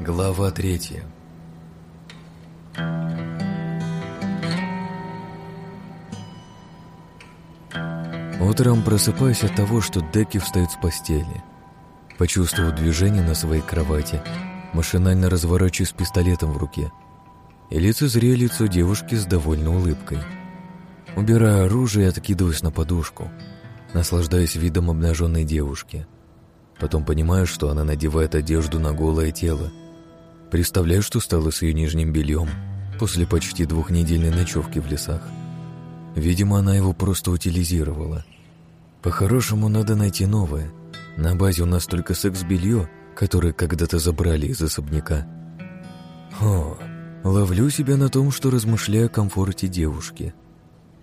Глава третья Утром просыпаюсь от того, что Деки встает с постели. Почувствовав движение на своей кровати, машинально разворачиваюсь пистолетом в руке. И лицезрею лицо девушки с довольной улыбкой. Убираю оружие и откидываюсь на подушку, наслаждаясь видом обнаженной девушки. Потом понимаю, что она надевает одежду на голое тело. Представляю, что стало с ее нижним бельем после почти двухнедельной ночевки в лесах. Видимо, она его просто утилизировала. По-хорошему, надо найти новое. На базе у нас только секс-белье, которое когда-то забрали из особняка. О, ловлю себя на том, что размышляю о комфорте девушки.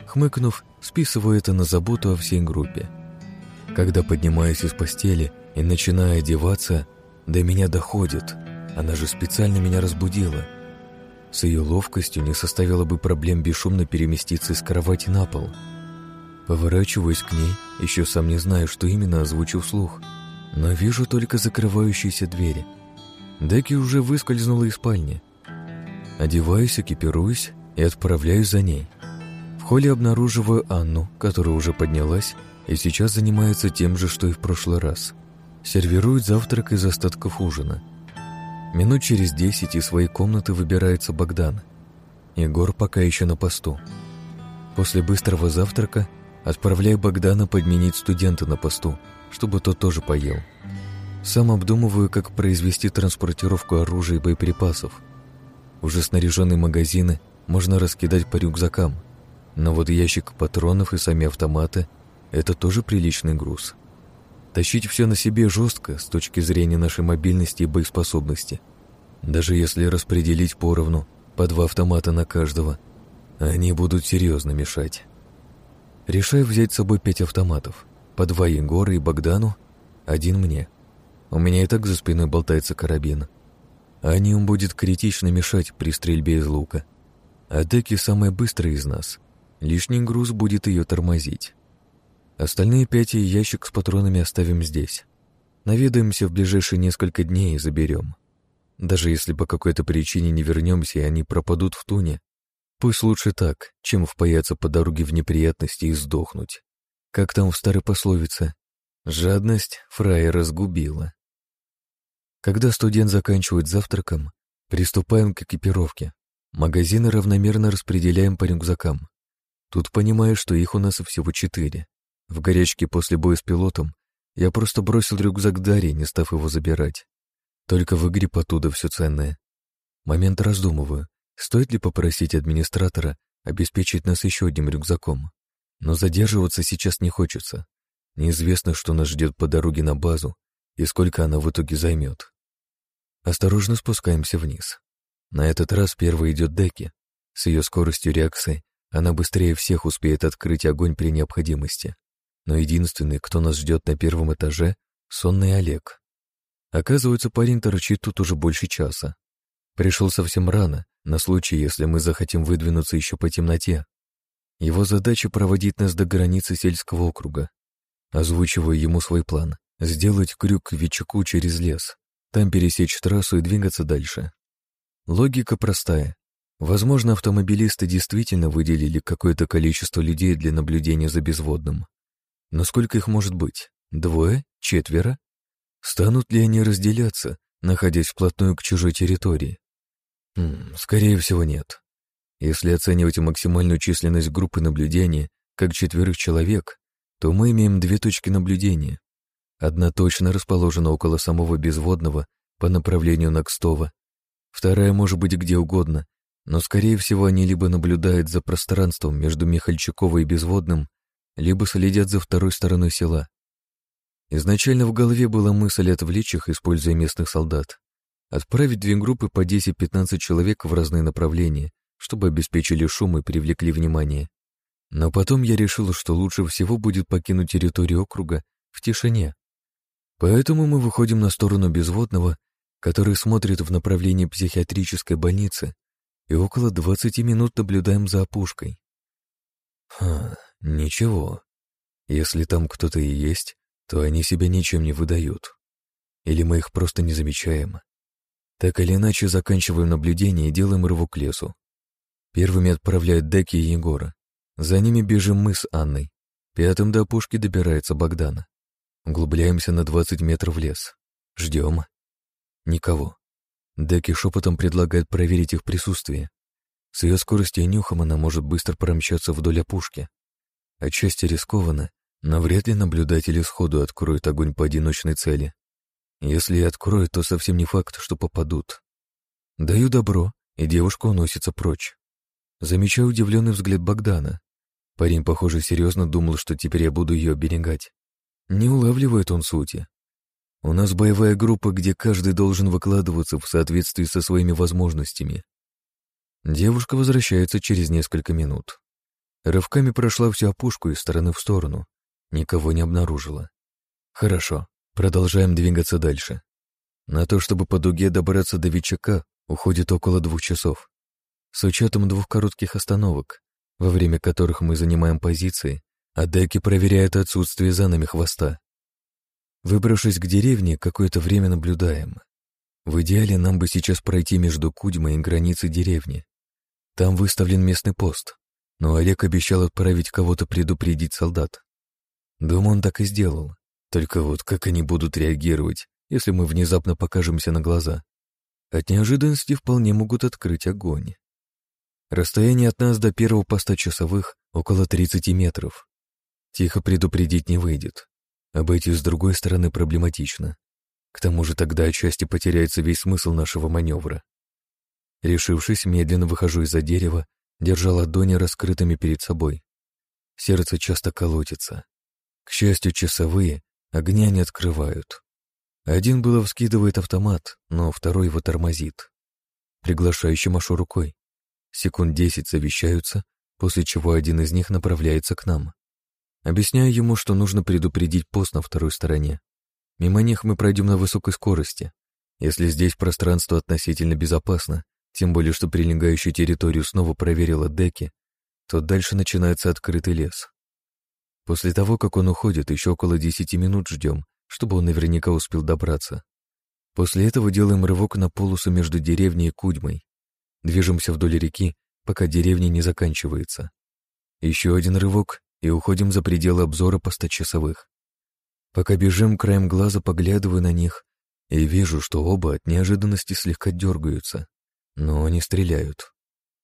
Хмыкнув, списываю это на заботу о всей группе. Когда поднимаюсь из постели и начинаю одеваться, до меня доходит. Она же специально меня разбудила — с ее ловкостью не составило бы проблем бесшумно переместиться из кровати на пол. Поворачиваюсь к ней, еще сам не знаю, что именно озвучу вслух, но вижу только закрывающиеся двери. Деки уже выскользнула из спальни. Одеваюсь, экипируюсь и отправляюсь за ней. В холле обнаруживаю Анну, которая уже поднялась и сейчас занимается тем же, что и в прошлый раз. Сервирует завтрак из остатков ужина – Минут через десять из своей комнаты выбирается Богдан. Егор пока еще на посту. После быстрого завтрака отправляю Богдана подменить студента на посту, чтобы тот тоже поел. Сам обдумываю, как произвести транспортировку оружия и боеприпасов. Уже снаряженные магазины можно раскидать по рюкзакам, но вот ящик патронов и сами автоматы – это тоже приличный груз. Тащить все на себе жестко с точки зрения нашей мобильности и боеспособности. Даже если распределить поровну по два автомата на каждого, они будут серьезно мешать. Решаю взять с собой пять автоматов. По два Егора и Богдану, один мне. У меня и так за спиной болтается карабин. Они им будет критично мешать при стрельбе из лука. А Деки самая быстрая из нас. Лишний груз будет ее тормозить. Остальные пять и ящик с патронами оставим здесь. Наведаемся в ближайшие несколько дней и заберем. Даже если по какой-то причине не вернемся и они пропадут в туне, пусть лучше так, чем впаяться по дороге в неприятности и сдохнуть. Как там в старой пословице, жадность фрая разгубила. Когда студент заканчивает завтраком, приступаем к экипировке. Магазины равномерно распределяем по рюкзакам. Тут понимаю, что их у нас всего четыре. В горячке после боя с пилотом я просто бросил рюкзак Дарьи, не став его забирать. Только выгреб оттуда все ценное. Момент раздумываю, стоит ли попросить администратора обеспечить нас еще одним рюкзаком. Но задерживаться сейчас не хочется. Неизвестно, что нас ждет по дороге на базу и сколько она в итоге займет. Осторожно спускаемся вниз. На этот раз первой идет Деки. С ее скоростью реакции она быстрее всех успеет открыть огонь при необходимости но единственный, кто нас ждет на первом этаже, — сонный Олег. Оказывается, парень торчит тут уже больше часа. Пришел совсем рано, на случай, если мы захотим выдвинуться еще по темноте. Его задача — проводить нас до границы сельского округа. Озвучиваю ему свой план — сделать крюк к Вичаку через лес, там пересечь трассу и двигаться дальше. Логика простая. Возможно, автомобилисты действительно выделили какое-то количество людей для наблюдения за безводным. Но сколько их может быть? Двое? Четверо? Станут ли они разделяться, находясь вплотную к чужой территории? Хм, скорее всего, нет. Если оценивать максимальную численность группы наблюдения как четверых человек, то мы имеем две точки наблюдения. Одна точно расположена около самого безводного по направлению на Кстово, вторая может быть где угодно, но, скорее всего, они либо наблюдают за пространством между Михальчиковой и Безводным, либо следят за второй стороной села. Изначально в голове была мысль отвлечь их, используя местных солдат. Отправить две группы по 10-15 человек в разные направления, чтобы обеспечили шум и привлекли внимание. Но потом я решил, что лучше всего будет покинуть территорию округа в тишине. Поэтому мы выходим на сторону безводного, который смотрит в направлении психиатрической больницы, и около 20 минут наблюдаем за опушкой. Ха, Ничего. Если там кто-то и есть, то они себя ничем не выдают. Или мы их просто не замечаем. Так или иначе, заканчиваем наблюдение и делаем рывок к лесу. Первыми отправляют Деки и Егора. За ними бежим мы с Анной. Пятым до опушки добирается Богдана. Углубляемся на 20 метров в лес. Ждем. Никого. Деки шепотом предлагает проверить их присутствие. С ее скоростью и нюхом она может быстро промчаться вдоль опушки. Отчасти рискованно, но вряд ли наблюдатели сходу откроют огонь по одиночной цели. Если и откроют, то совсем не факт, что попадут. Даю добро, и девушка уносится прочь. Замечаю удивленный взгляд Богдана. Парень, похоже, серьезно думал, что теперь я буду ее оберегать. Не улавливает он сути. У нас боевая группа, где каждый должен выкладываться в соответствии со своими возможностями. Девушка возвращается через несколько минут. Рывками прошла всю опушку из стороны в сторону. Никого не обнаружила. Хорошо, продолжаем двигаться дальше. На то, чтобы по дуге добраться до Вичака, уходит около двух часов. С учетом двух коротких остановок, во время которых мы занимаем позиции, а Деки проверяет отсутствие за нами хвоста. Выбравшись к деревне, какое-то время наблюдаем. В идеале нам бы сейчас пройти между Кудьмой и границей деревни. Там выставлен местный пост, но Олег обещал отправить кого-то предупредить солдат. Думаю, он так и сделал. Только вот как они будут реагировать, если мы внезапно покажемся на глаза? От неожиданности вполне могут открыть огонь. Расстояние от нас до первого поста часовых около 30 метров. Тихо предупредить не выйдет. Обойти с другой стороны проблематично. К тому же тогда отчасти потеряется весь смысл нашего маневра. Решившись, медленно выхожу из-за дерева, держа ладони раскрытыми перед собой. Сердце часто колотится. К счастью, часовые огня не открывают. Один было вскидывает автомат, но второй его тормозит. Приглашающий машу рукой. Секунд десять совещаются, после чего один из них направляется к нам. Объясняю ему, что нужно предупредить пост на второй стороне. Мимо них мы пройдем на высокой скорости. Если здесь пространство относительно безопасно, тем более что прилегающую территорию снова проверила Деки, то дальше начинается открытый лес. После того, как он уходит, еще около десяти минут ждем, чтобы он наверняка успел добраться. После этого делаем рывок на полосу между деревней и Кудьмой. Движемся вдоль реки, пока деревня не заканчивается. Еще один рывок, и уходим за пределы обзора постачасовых. Пока бежим, краем глаза поглядываю на них и вижу, что оба от неожиданности слегка дергаются, но они стреляют.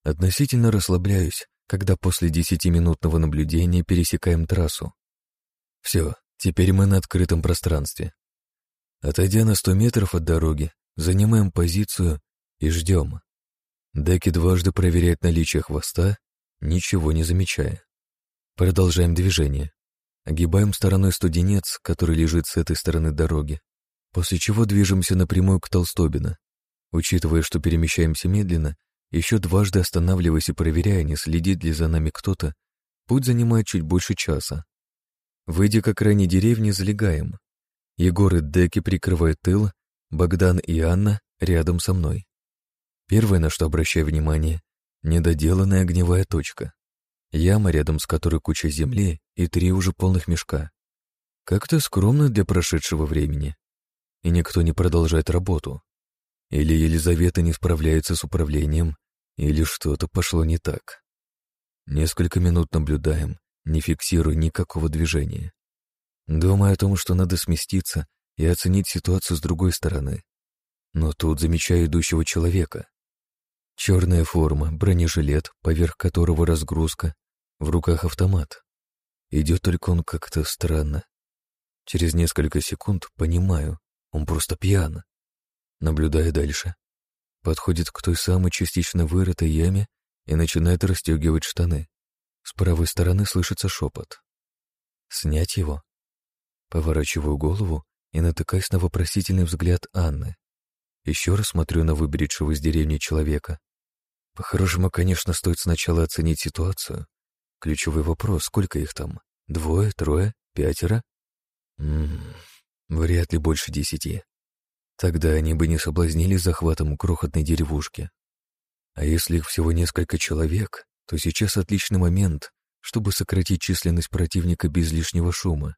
Относительно расслабляюсь, когда после десятиминутного наблюдения пересекаем трассу. Все, теперь мы на открытом пространстве. Отойдя на сто метров от дороги, занимаем позицию и ждем. Деки дважды проверяет наличие хвоста, ничего не замечая. Продолжаем движение. Огибаем стороной студенец, который лежит с этой стороны дороги, после чего движемся напрямую к Толстобина. Учитывая, что перемещаемся медленно, еще дважды останавливаясь и проверяя, не следит ли за нами кто-то, путь занимает чуть больше часа. Выйдя к окраине деревни, залегаем. Егор и Деки прикрывают тыл, Богдан и Анна рядом со мной. Первое, на что обращаю внимание, недоделанная огневая точка. Яма, рядом с которой куча земли и три уже полных мешка. Как-то скромно для прошедшего времени. И никто не продолжает работу. Или Елизавета не справляется с управлением, или что-то пошло не так. Несколько минут наблюдаем, не фиксируя никакого движения. Думаю о том, что надо сместиться и оценить ситуацию с другой стороны. Но тут замечаю идущего человека. Черная форма, бронежилет, поверх которого разгрузка, в руках автомат. Идет только он как-то странно. Через несколько секунд понимаю, он просто пьян. Наблюдая дальше. Подходит к той самой частично вырытой яме и начинает расстегивать штаны. С правой стороны слышится шепот. Снять его? Поворачиваю голову и натыкаюсь на вопросительный взгляд Анны. Еще раз смотрю на выбредшего из деревни человека. По-хорошему, конечно, стоит сначала оценить ситуацию. Ключевой вопрос, сколько их там? Двое, трое, пятеро? Ммм, вряд ли больше десяти. Тогда они бы не соблазнились захватом крохотной деревушки. А если их всего несколько человек, то сейчас отличный момент, чтобы сократить численность противника без лишнего шума.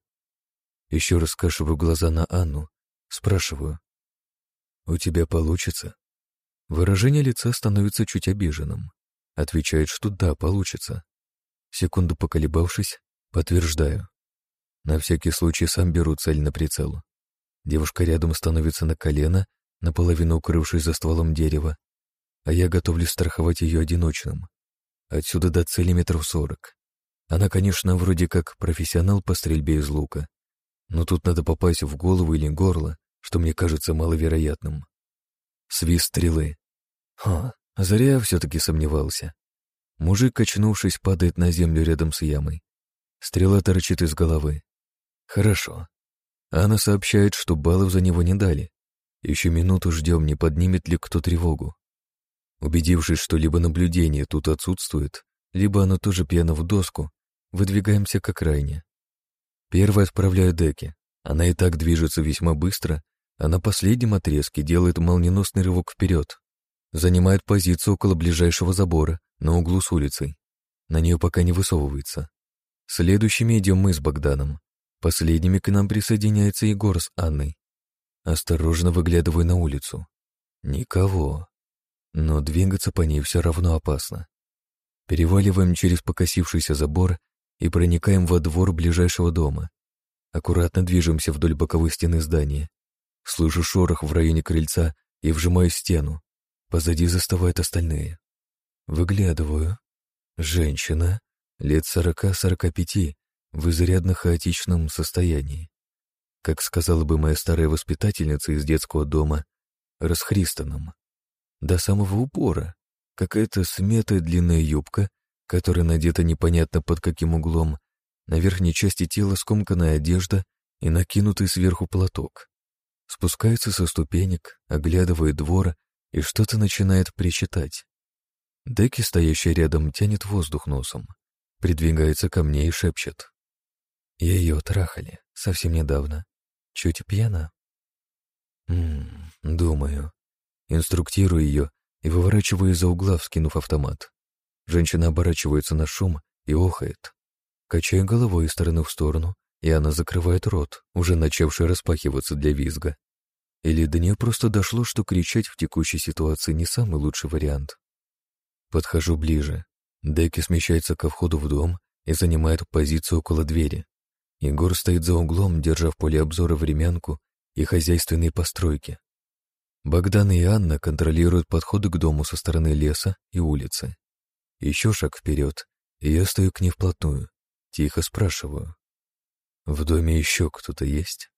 Еще раз скашиваю глаза на Анну, спрашиваю, «У тебя получится?» Выражение лица становится чуть обиженным. Отвечает, что да, получится. Секунду поколебавшись, подтверждаю. На всякий случай сам беру цель на прицел. Девушка рядом становится на колено, наполовину укрывшись за стволом дерева, а я готовлюсь страховать ее одиночным. Отсюда до цели метров сорок. Она, конечно, вроде как профессионал по стрельбе из лука, но тут надо попасть в голову или горло, что мне кажется маловероятным. Свист стрелы. Ха, зря я все-таки сомневался. Мужик, качнувшись, падает на землю рядом с ямой. Стрела торчит из головы. Хорошо. Она сообщает, что баллов за него не дали. Еще минуту ждем, не поднимет ли кто тревогу. Убедившись, что либо наблюдение тут отсутствует, либо оно тоже пьяно в доску, выдвигаемся к окраине. Первый отправляю деки. Она и так движется весьма быстро, а на последнем отрезке делает молниеносный рывок вперед. Занимает позицию около ближайшего забора, на углу с улицей. На нее пока не высовывается. Следующими идем мы с Богданом. Последними к нам присоединяется Егор с Анной. Осторожно выглядываю на улицу. Никого. Но двигаться по ней все равно опасно. Переваливаем через покосившийся забор и проникаем во двор ближайшего дома. Аккуратно движемся вдоль боковой стены здания. Слышу шорох в районе крыльца и вжимаю стену. Позади застывают остальные. Выглядываю. Женщина, лет сорока-сорока пяти, в изрядно хаотичном состоянии. Как сказала бы моя старая воспитательница из детского дома, расхристанном. До самого упора. Какая-то сметая длинная юбка, которая надета непонятно под каким углом, на верхней части тела скомканная одежда и накинутый сверху платок. Спускается со ступенек, оглядывает двор и что-то начинает причитать. Деки, стоящий рядом, тянет воздух носом, придвигается ко мне и шепчет. Ее трахали совсем недавно. Чуть пьяна. Ммм, думаю. Инструктирую ее и выворачиваю из-за угла, вскинув автомат. Женщина оборачивается на шум и охает. Качаю головой из стороны в сторону, и она закрывает рот, уже начавший распахиваться для визга. Или до нее просто дошло, что кричать в текущей ситуации не самый лучший вариант. Подхожу ближе. Деки смещается ко входу в дом и занимает позицию около двери. Егор стоит за углом, держа в поле обзора времянку и хозяйственные постройки. Богдан и Анна контролируют подходы к дому со стороны леса и улицы. Еще шаг вперед, и я стою к ней вплотную. Тихо спрашиваю. «В доме еще кто-то есть?»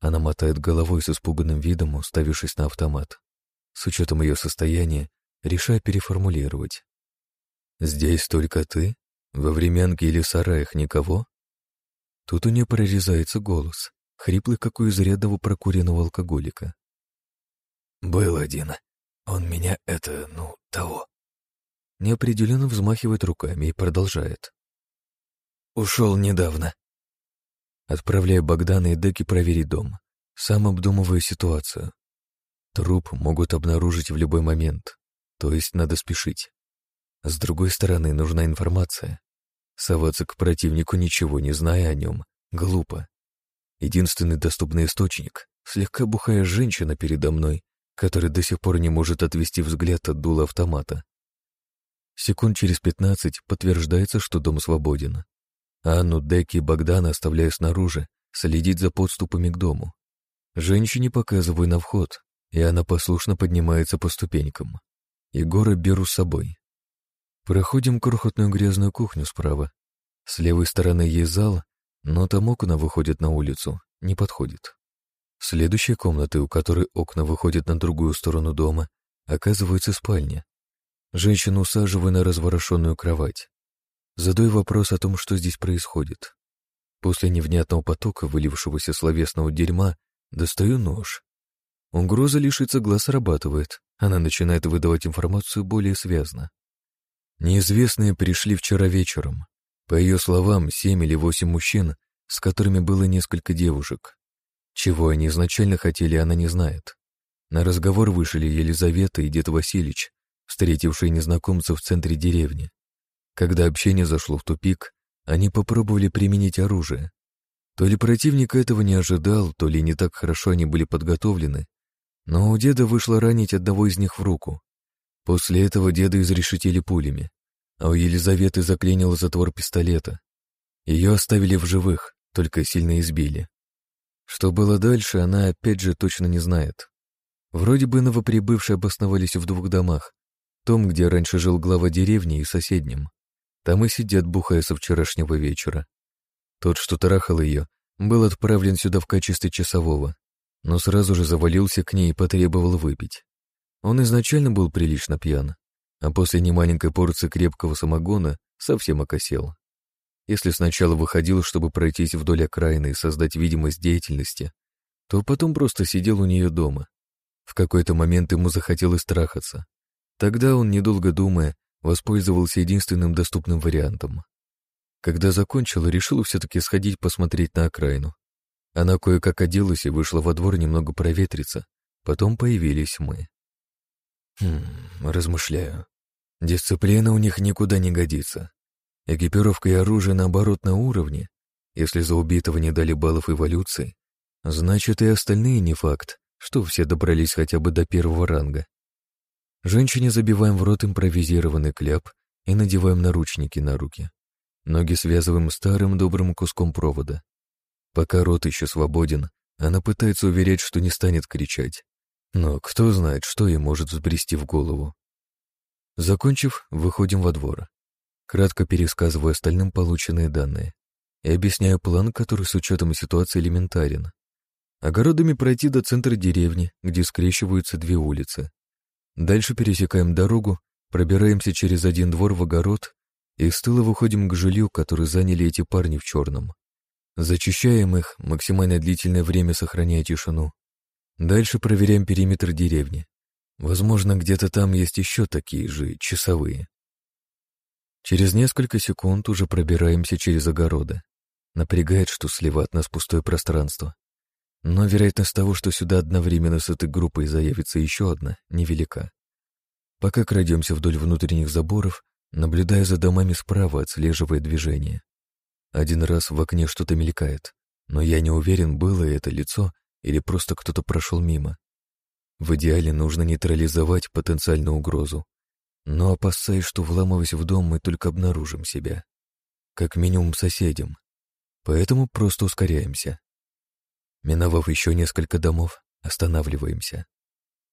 Она мотает головой с испуганным видом, уставившись на автомат. С учетом ее состояния, решаю переформулировать. «Здесь только ты? Во времянке или сараях никого?» Тут у нее прорезается голос, хриплый, как у изрядного прокуренного алкоголика. «Был один. Он меня это, ну, того». Неопределенно взмахивает руками и продолжает. «Ушел недавно». Отправляю Богдана и Деки проверить дом. Сам обдумываю ситуацию. Труп могут обнаружить в любой момент, то есть надо спешить. С другой стороны, нужна информация. Соваться к противнику, ничего не зная о нем, глупо. Единственный доступный источник — слегка бухая женщина передо мной, которая до сих пор не может отвести взгляд от дула автомата. Секунд через пятнадцать подтверждается, что дом свободен. Анну, Деки и Богдана оставляю снаружи, следить за подступами к дому. Женщине показываю на вход, и она послушно поднимается по ступенькам. Егора беру с собой. Проходим крохотную грязную кухню справа. С левой стороны есть зал, но там окна выходят на улицу, не подходит. Следующей комнатой, у которой окна выходят на другую сторону дома, оказывается спальня. Женщину усаживаю на разворошенную кровать. Задаю вопрос о том, что здесь происходит. После невнятного потока, вылившегося словесного дерьма, достаю нож. Угроза лишиться глаз срабатывает. Она начинает выдавать информацию более связно. Неизвестные пришли вчера вечером. По ее словам, семь или восемь мужчин, с которыми было несколько девушек. Чего они изначально хотели, она не знает. На разговор вышли Елизавета и дед Васильич, встретившие незнакомцев в центре деревни. Когда общение зашло в тупик, они попробовали применить оружие. То ли противник этого не ожидал, то ли не так хорошо они были подготовлены, Но у деда вышло ранить одного из них в руку. После этого деда изрешетили пулями, а у Елизаветы заклинило затвор пистолета. Ее оставили в живых, только сильно избили. Что было дальше, она опять же точно не знает. Вроде бы новоприбывшие обосновались в двух домах, том, где раньше жил глава деревни, и соседнем. Там и сидят, бухая со вчерашнего вечера. Тот, что тарахал ее, был отправлен сюда в качестве часового, но сразу же завалился к ней и потребовал выпить. Он изначально был прилично пьян, а после немаленькой порции крепкого самогона совсем окосел. Если сначала выходил, чтобы пройтись вдоль окраины и создать видимость деятельности, то потом просто сидел у нее дома. В какой-то момент ему захотелось трахаться. Тогда он, недолго думая, воспользовался единственным доступным вариантом. Когда закончил, решил все-таки сходить посмотреть на окраину. Она кое-как оделась и вышла во двор немного проветриться. Потом появились мы. Хм, размышляю. Дисциплина у них никуда не годится. Экипировка и оружие, наоборот, на уровне. Если за убитого не дали баллов эволюции, значит и остальные не факт, что все добрались хотя бы до первого ранга. Женщине забиваем в рот импровизированный кляп и надеваем наручники на руки. Ноги связываем старым добрым куском провода. Пока рот еще свободен, она пытается уверять, что не станет кричать. Но кто знает, что ей может взбрести в голову. Закончив, выходим во двор. Кратко пересказываю остальным полученные данные и объясняю план, который с учетом ситуации элементарен. Огородами пройти до центра деревни, где скрещиваются две улицы. Дальше пересекаем дорогу, пробираемся через один двор в огород и с тыла выходим к жилью, который заняли эти парни в черном. Зачищаем их, максимально длительное время сохраняя тишину. Дальше проверяем периметр деревни. Возможно, где-то там есть еще такие же часовые. Через несколько секунд уже пробираемся через огороды. Напрягает, что слева от нас пустое пространство. Но вероятность того, что сюда одновременно с этой группой заявится еще одна, невелика. Пока крадемся вдоль внутренних заборов, наблюдая за домами справа, отслеживая движение. Один раз в окне что-то мелькает, но я не уверен, было это лицо или просто кто-то прошел мимо. В идеале нужно нейтрализовать потенциальную угрозу, но опасаюсь, что, вламываясь в дом, мы только обнаружим себя. Как минимум соседям. Поэтому просто ускоряемся. Миновав еще несколько домов, останавливаемся.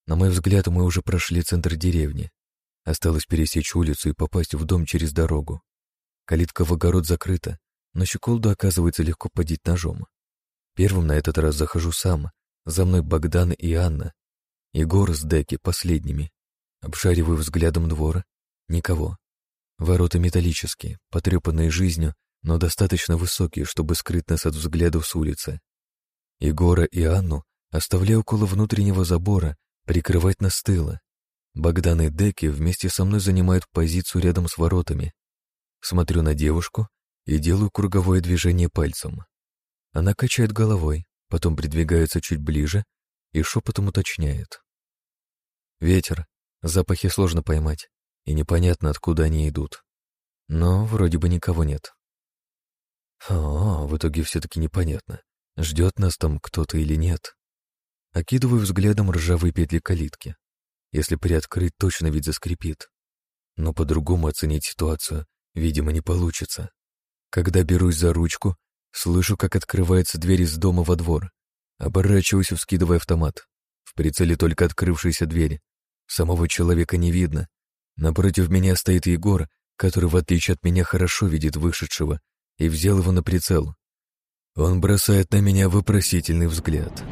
На мой взгляд, мы уже прошли центр деревни. Осталось пересечь улицу и попасть в дом через дорогу. Калитка в огород закрыта, но щеколду оказывается легко подить ножом. Первым на этот раз захожу сам, за мной Богдан и Анна. Егор с Деки последними. Обшариваю взглядом двора. Никого. Ворота металлические, потрепанные жизнью, но достаточно высокие, чтобы скрыть нас от взглядов с улицы. Егора и Анну оставляю около внутреннего забора, прикрывать нас тыла. Богдан и Деки вместе со мной занимают позицию рядом с воротами. Смотрю на девушку и делаю круговое движение пальцем. Она качает головой, потом придвигается чуть ближе и шепотом уточняет. Ветер, Запахи сложно поймать, и непонятно, откуда они идут. Но вроде бы никого нет. О, в итоге все-таки непонятно, ждет нас там кто-то или нет. Окидываю взглядом ржавые петли калитки. Если приоткрыть, точно ведь заскрипит. Но по-другому оценить ситуацию, видимо, не получится. Когда берусь за ручку, слышу, как открывается дверь из дома во двор. Оборачиваюсь, вскидывая автомат. В прицеле только открывшаяся дверь, Самого человека не видно. Напротив меня стоит Егор, который, в отличие от меня, хорошо видит вышедшего, и взял его на прицел. Он бросает на меня вопросительный взгляд.